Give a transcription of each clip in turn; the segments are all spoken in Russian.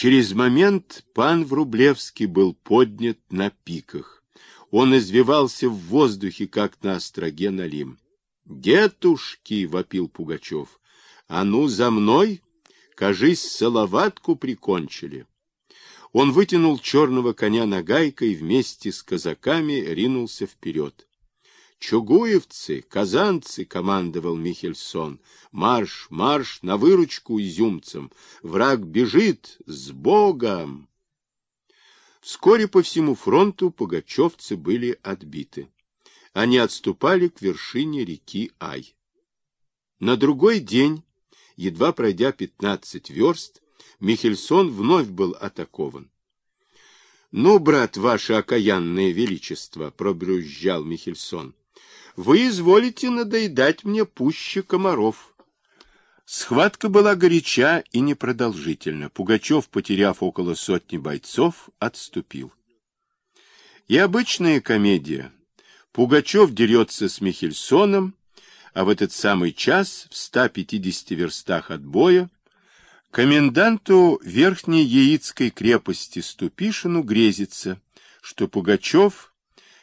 Через момент пан Врублевский был поднят на пиках. Он извивался в воздухе, как на остроге налим. «Детушки!» — вопил Пугачев. «А ну, за мной! Кажись, салаватку прикончили!» Он вытянул черного коня нагайкой вместе с казаками ринулся вперед. «Чугуевцы, казанцы!» — командовал Михельсон. «Марш, марш на выручку изюмцам! Враг бежит! С Богом!» Вскоре по всему фронту пугачевцы были отбиты они отступали к вершине реки Ай. На другой день, едва пройдя пятнадцать верст, Михельсон вновь был атакован. — Ну, брат, ваше окаянное величество, — пробрюзжал Михельсон, — вы изволите надоедать мне пуще комаров. Схватка была горяча и непродолжительна. Пугачев, потеряв около сотни бойцов, отступил. И обычная комедия, Пугачев дерется с Михельсоном, а в этот самый час, в 150 верстах от боя, коменданту Верхней Яицкой крепости Ступишину грезится, что Пугачев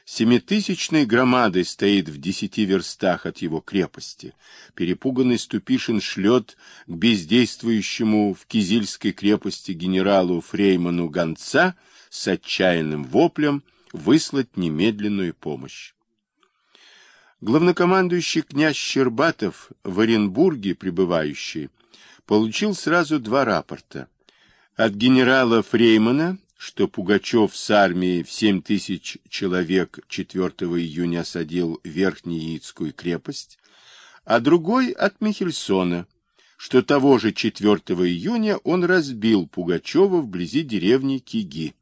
семитысячной громадой стоит в десяти верстах от его крепости. Перепуганный Ступишин шлет к бездействующему в Кизильской крепости генералу Фрейману гонца с отчаянным воплем выслать немедленную помощь. Главнокомандующий князь Щербатов в Оренбурге пребывающий получил сразу два рапорта. От генерала Фреймана, что Пугачев с армией в 7 тысяч человек 4 июня осадил Верхнеяицкую крепость, а другой от Михельсона, что того же 4 июня он разбил Пугачева вблизи деревни Киги.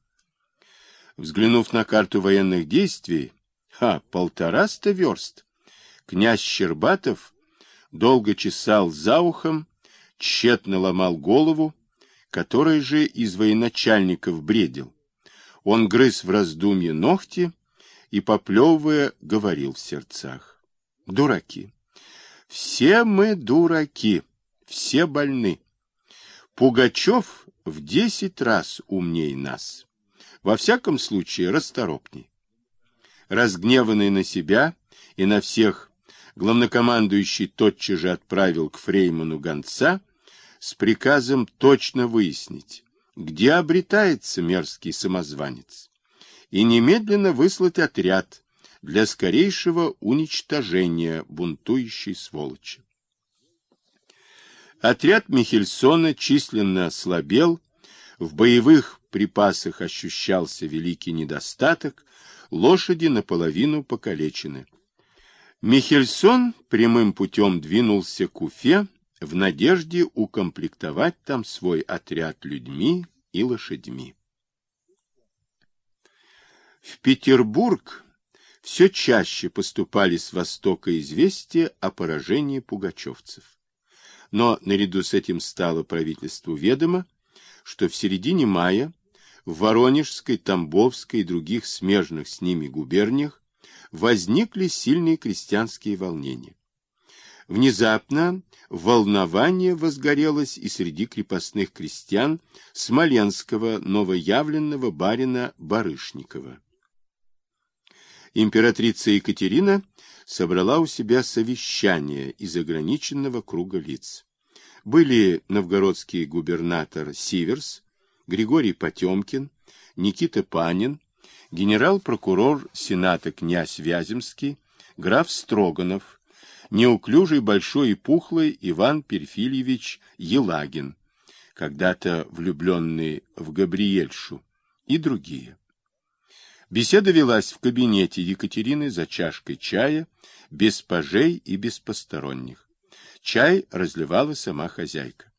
Взглянув на карту военных действий, ха, полтораста верст, Князь Щербатов долго чесал за ухом, тщетно ломал голову, который же из военачальников бредил. Он грыз в раздумье ногти и, поплевывая, говорил в сердцах. Дураки. Все мы дураки, все больны. Пугачев в десять раз умней нас. Во всяком случае, расторопней. Разгневанный на себя и на всех главнокомандующий тотчас же отправил к Фрейману гонца с приказом точно выяснить, где обретается мерзкий самозванец, и немедленно выслать отряд для скорейшего уничтожения бунтующей сволочи. Отряд Михельсона численно ослабел, в боевых припасах ощущался великий недостаток, лошади наполовину покалечены. Михельсон прямым путем двинулся к Уфе в надежде укомплектовать там свой отряд людьми и лошадьми. В Петербург все чаще поступали с востока известия о поражении пугачевцев. Но наряду с этим стало правительству ведомо, что в середине мая в Воронежской, Тамбовской и других смежных с ними губерниях возникли сильные крестьянские волнения. Внезапно волнование возгорелось и среди крепостных крестьян смоленского новоявленного барина Барышникова. Императрица Екатерина собрала у себя совещание из ограниченного круга лиц. Были новгородский губернатор Сиверс, Григорий Потемкин, Никита Панин, генерал-прокурор Сената князь Вяземский, граф Строганов, неуклюжий большой и пухлый Иван Перфильевич Елагин, когда-то влюбленный в Габриельшу, и другие. Беседа велась в кабинете Екатерины за чашкой чая, без пажей и без посторонних. Чай разливала сама хозяйка.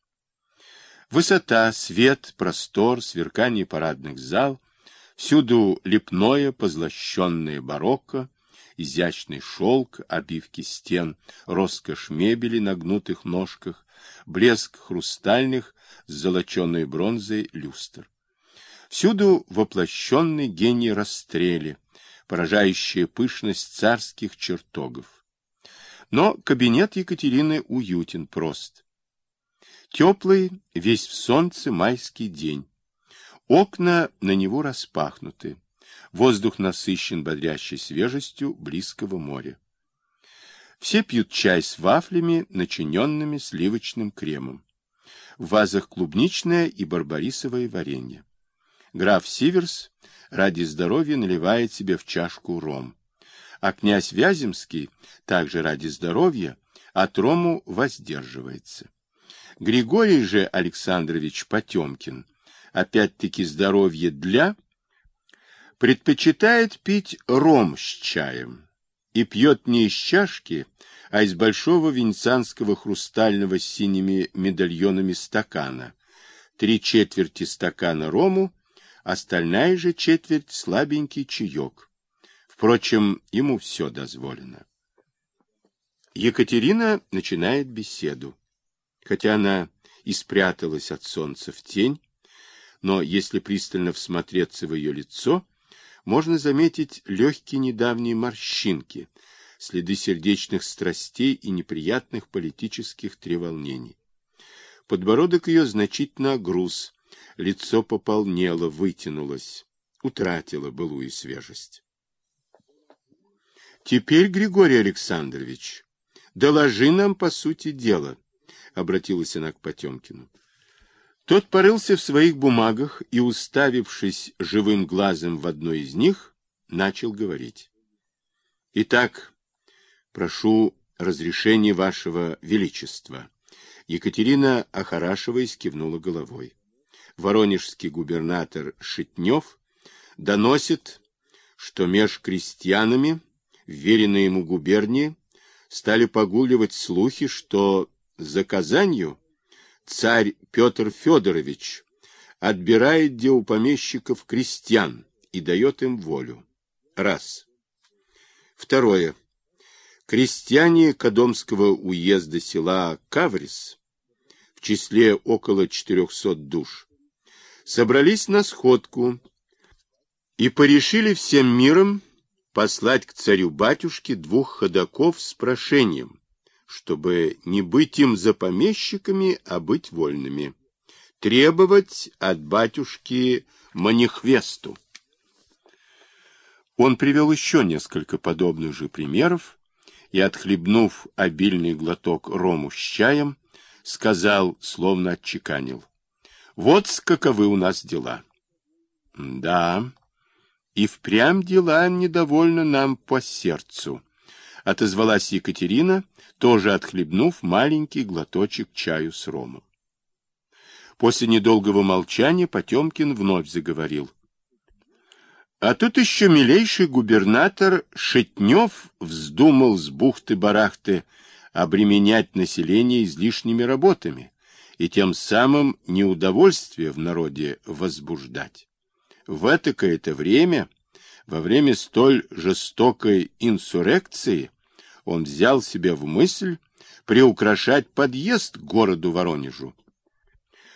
Высота, свет, простор, сверкание парадных зал Всюду лепное, позлощенное барокко, изящный шелк, обивки стен, роскошь мебели на гнутых ножках, блеск хрустальных с золоченой бронзой люстр. Всюду воплощенный гений расстрели, поражающая пышность царских чертогов. Но кабинет Екатерины уютен прост. Теплый, весь в солнце майский день. Окна на него распахнуты. Воздух насыщен бодрящей свежестью близкого моря. Все пьют чай с вафлями, начиненными сливочным кремом. В вазах клубничное и барбарисовое варенье. Граф Сиверс ради здоровья наливает себе в чашку ром. А князь Вяземский, также ради здоровья, от рому воздерживается. Григорий же Александрович Потемкин, опять-таки здоровье для, предпочитает пить ром с чаем и пьет не из чашки, а из большого венецианского хрустального с синими медальонами стакана. Три четверти стакана рому, остальная же четверть слабенький чаек. Впрочем, ему все дозволено. Екатерина начинает беседу. Хотя она и спряталась от солнца в тень, но если пристально всмотреться в ее лицо, можно заметить легкие недавние морщинки, следы сердечных страстей и неприятных политических треволнений. Подбородок ее значительно груз, лицо пополнело, вытянулось, утратило былую свежесть. Теперь, Григорий Александрович, доложи нам по сути дела, обратилась она к Потемкину. Тот порылся в своих бумагах и, уставившись живым глазом в одной из них, начал говорить. Итак, прошу разрешения вашего величества. Екатерина, охорашиваясь, кивнула головой. Воронежский губернатор Шитнев доносит, что меж крестьянами, веренной ему губернии, стали погуливать слухи, что за Казанью царь Петр Федорович отбирает где у помещиков крестьян и дает им волю. Раз. Второе. Крестьяне Кадомского уезда села Каврис в числе около 400 душ собрались на сходку и порешили всем миром послать к царю-батюшке двух ходаков с прошением, чтобы не быть им за помещиками, а быть вольными. Требовать от батюшки манихвесту. Он привел еще несколько подобных же примеров и, отхлебнув обильный глоток рому с чаем, сказал, словно отчеканил. Вот каковы у нас дела. Да, и впрямь дела недовольно нам по сердцу, отозвалась Екатерина, тоже отхлебнув маленький глоточек чаю с ромом. После недолгого молчания Потемкин вновь заговорил. А тут еще милейший губернатор Шетнев вздумал с бухты-барахты обременять население излишними работами и тем самым неудовольствие в народе возбуждать. В это-то время, во время столь жестокой инсурекции, он взял себе в мысль приукрашать подъезд к городу Воронежу